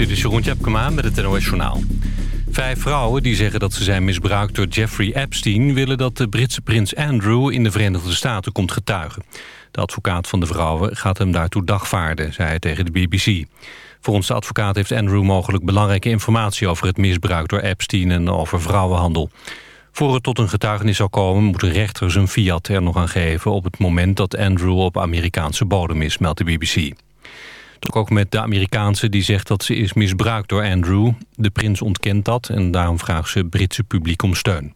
Dit is Jeroen Tjepkema met het NOS Journaal. Vijf vrouwen die zeggen dat ze zijn misbruikt door Jeffrey Epstein... willen dat de Britse prins Andrew in de Verenigde Staten komt getuigen. De advocaat van de vrouwen gaat hem daartoe dagvaarden, zei hij tegen de BBC. Volgens de advocaat heeft Andrew mogelijk belangrijke informatie... over het misbruik door Epstein en over vrouwenhandel. Voor het tot een getuigenis zal komen... moet de rechter zijn fiat er nog aan geven... op het moment dat Andrew op Amerikaanse bodem is, meldt de BBC. Ook met de Amerikaanse die zegt dat ze is misbruikt door Andrew. De prins ontkent dat en daarom vraagt ze Britse publiek om steun.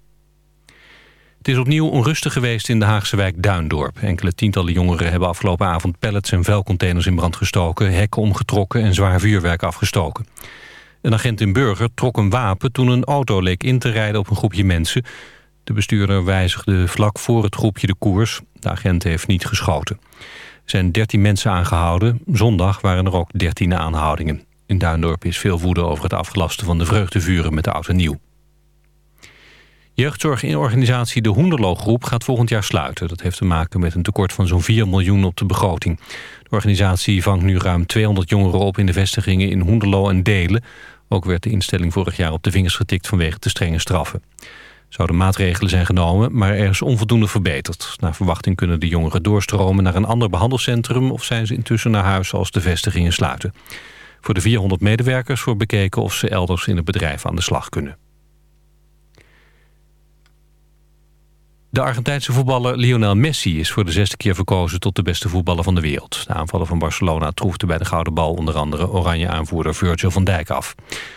Het is opnieuw onrustig geweest in de Haagse wijk Duindorp. Enkele tientallen jongeren hebben afgelopen avond pallets en vuilcontainers in brand gestoken... hekken omgetrokken en zwaar vuurwerk afgestoken. Een agent in Burger trok een wapen toen een auto leek in te rijden op een groepje mensen. De bestuurder wijzigde vlak voor het groepje de koers. De agent heeft niet geschoten. Zijn 13 mensen aangehouden. Zondag waren er ook 13 aanhoudingen. In Duindorp is veel woede over het afgelasten van de vreugdevuren met de auto nieuw. Jeugdzorgorganisatie De Hoenderloo Groep gaat volgend jaar sluiten. Dat heeft te maken met een tekort van zo'n 4 miljoen op de begroting. De organisatie vangt nu ruim 200 jongeren op in de vestigingen in Hoenderloo en Delen. Ook werd de instelling vorig jaar op de vingers getikt vanwege te strenge straffen. Zouden maatregelen zijn genomen, maar er is onvoldoende verbeterd. Naar verwachting kunnen de jongeren doorstromen naar een ander behandelcentrum... of zijn ze intussen naar huis als de vestigingen sluiten. Voor de 400 medewerkers wordt bekeken of ze elders in het bedrijf aan de slag kunnen. De Argentijnse voetballer Lionel Messi is voor de zesde keer verkozen tot de beste voetballer van de wereld. De aanvaller van Barcelona troefde bij de gouden bal onder andere oranje aanvoerder Virgil van Dijk af.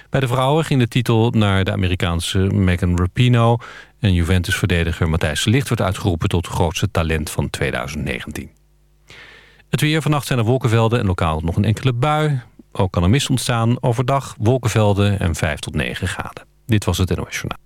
Bij de vrouwen ging de titel naar de Amerikaanse Megan Rapinoe en Juventus-verdediger Matthijs Licht werd uitgeroepen tot grootste talent van 2019. Het weer, vannacht zijn er wolkenvelden en lokaal nog een enkele bui. Ook kan er mist ontstaan. Overdag wolkenvelden en 5 tot 9 graden. Dit was het NOS Journaal.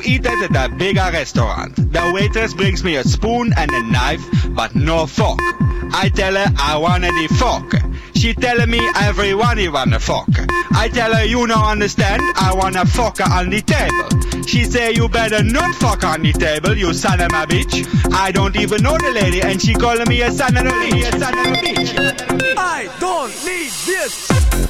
To eat at a bigger restaurant. The waitress brings me a spoon and a knife, but no fork. I tell her I want the fork. She tell me everyone you want a fork. I tell her you no understand, I want a fork on the table. She say you better not fuck on the table, you son of a bitch. I don't even know the lady, and she calling me a son of a bitch. A son of a bitch. I don't need this.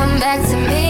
come back to me.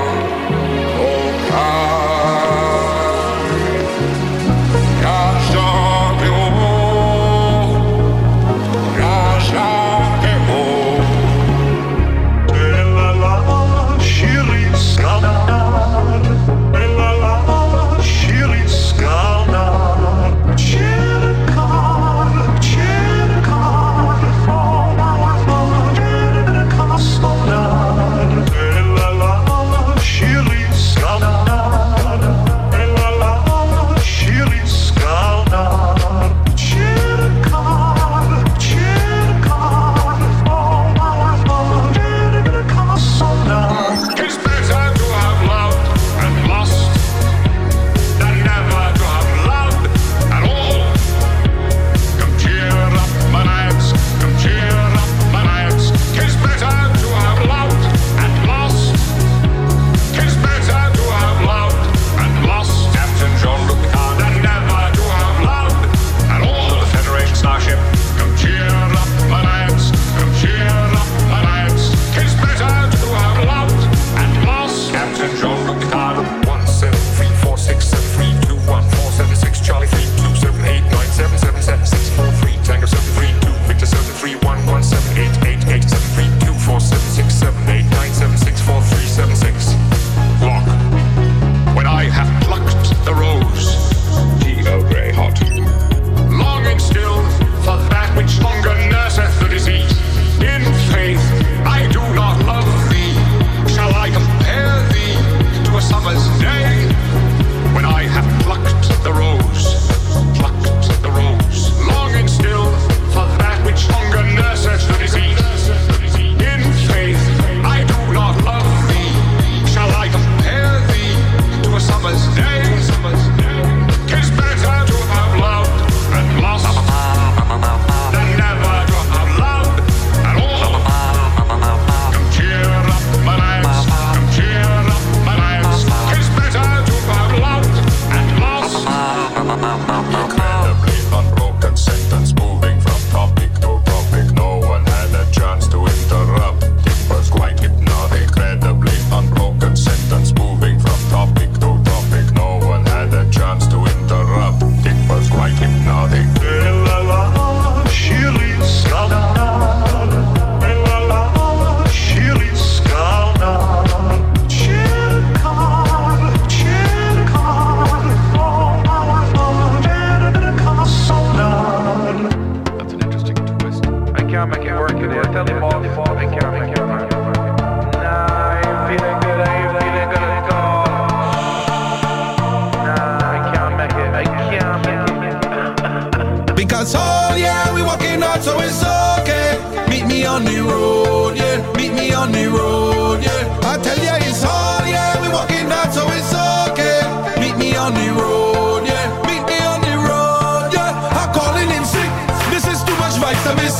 our toll, yeah, we walking out, so it's okay. Meet me on the road, yeah, meet me on the road, yeah. I tell ya it's all yeah, we walking out, so it's okay. Meet me on the road, yeah, meet me on the road, yeah. I'm calling in sick, this is too much vitamins.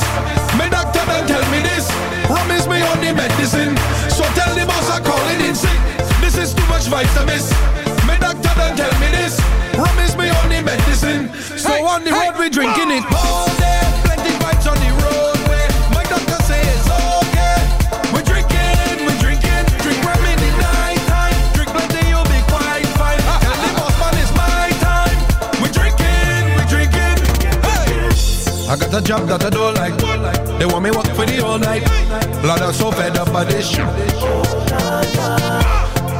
My doctor done tell me this, rum is me on the medicine. So tell the boss I'm calling in sick, this is too much vitamins. on the hey. road, we drinking it. All day, plenty vibes on the roadway. My doctor says it's okay. We're drinking, we're drinking. Drink rum in the night time. Drink plenty, you'll be quite fine. Tell the boss man it's my time. We're drinking, we're drinking. Hey. I got a job that I don't like. They want me work for the whole night. Blood, I'm so fed up by this shit.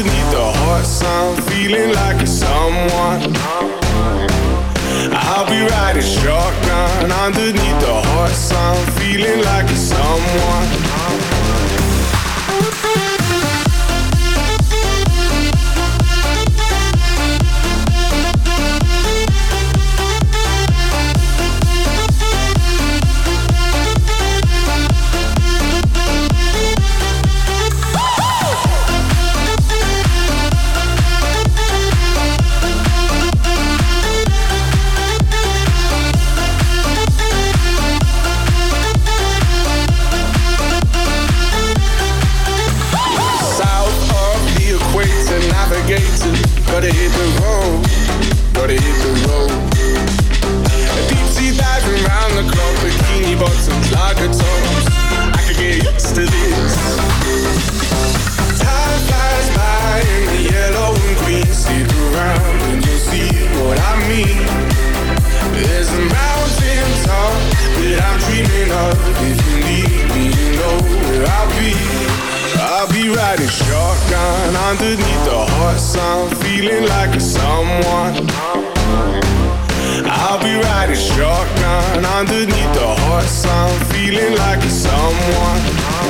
Underneath the heart sound, feeling like it's someone. I'll be riding shotgun underneath the heart sound, feeling like it's someone. underneath the heart sound, feeling like a someone. I'll be riding shotgun underneath the heart sound, feeling like a someone.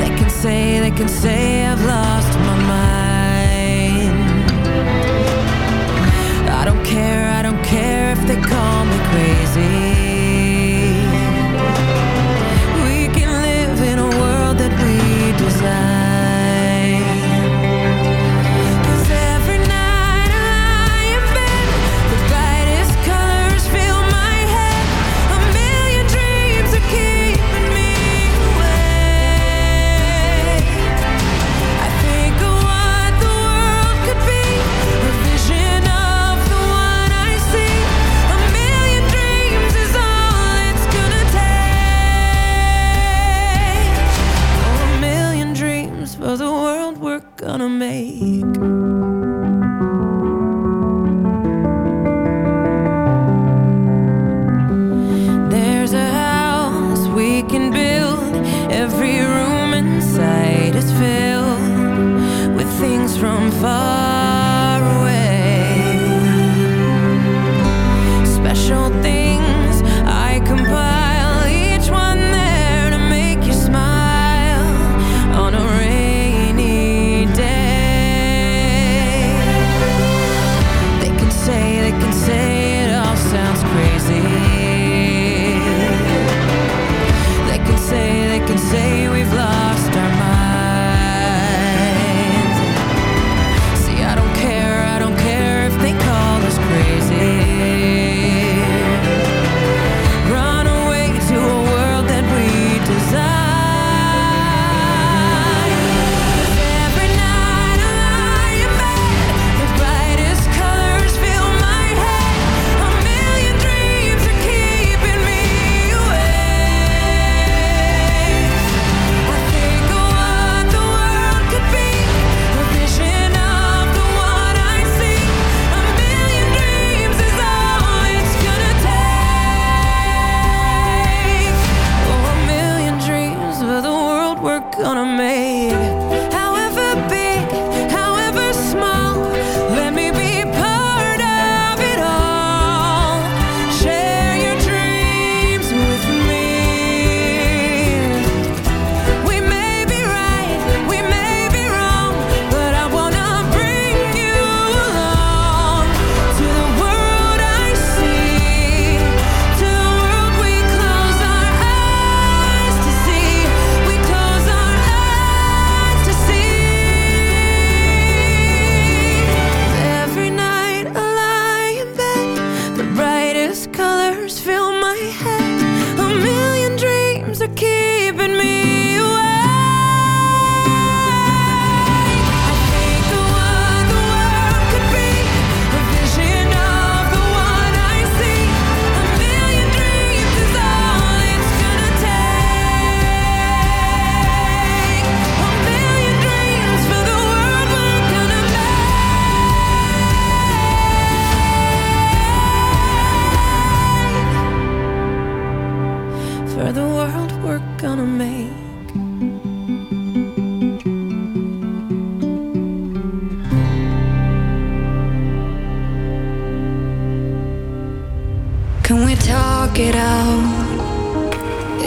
They can say, they can say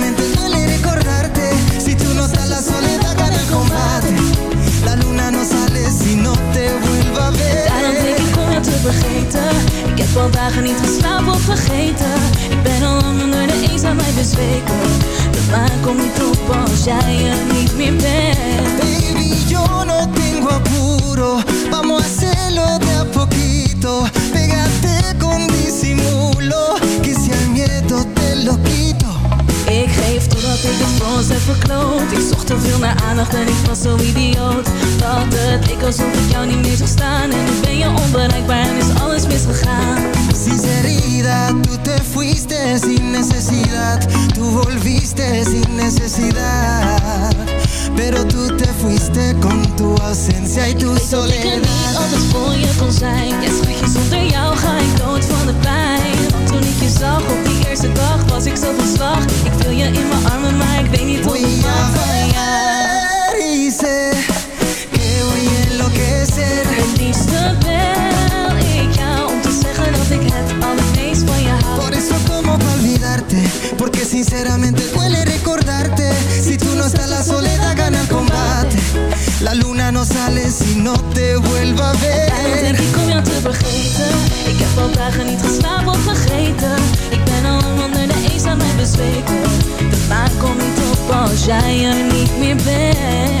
Sinceramente duele recordarte. Si tú no estás la soledad gana el combate. La luna no sale si no te vuelva a ver. Daarom denk ik om jou te vergeten. Ik heb al dagen niet geslapen of vergeten. Ik ben al lang onder de eenzaamheid bezweken. De maan komt niet op als jij er niet meer bent. Baby, yo no tengo apuro. Vamos a hacerlo de a poquito. Pégate con disimulo. Que si al miedo te lo quito Ik totdat ik het voor ons verkloot. Ik zocht te veel naar aandacht en ik was zo idioot. Dat het leek alsof ik jou niet meer zag staan. En nu ben je onbereikbaar en is alles misgegaan. Sinceridad, tú te fuiste sin necesidad. Tú volviste sin necesidad Pero tú te fuiste con tu ausencia y tu Ik weet dat ik er soledad. niet altijd voor je kon zijn. Ja schatje, zonder jou ga ik dood van de pijn. Want toen ik je zag op die eerste dag was ik zo van slag. Ik wil je in mijn armen, maar ik weet niet hoe ik mag van jou que voy a enloquecer. Het liefste bel ik jou om te zeggen dat ik het allermeest van je Porque sinceramente duele recordarte. Si tú no estás la soledad gana el combate. La luna no sale si no te vuelva a ver. Denk ik om jou te vergeten. Ik heb al dagen niet geslapen of vergeten. Ik ben al lang onder de eenzaamheid bezweken. De maan komt niet op als jij er niet meer bent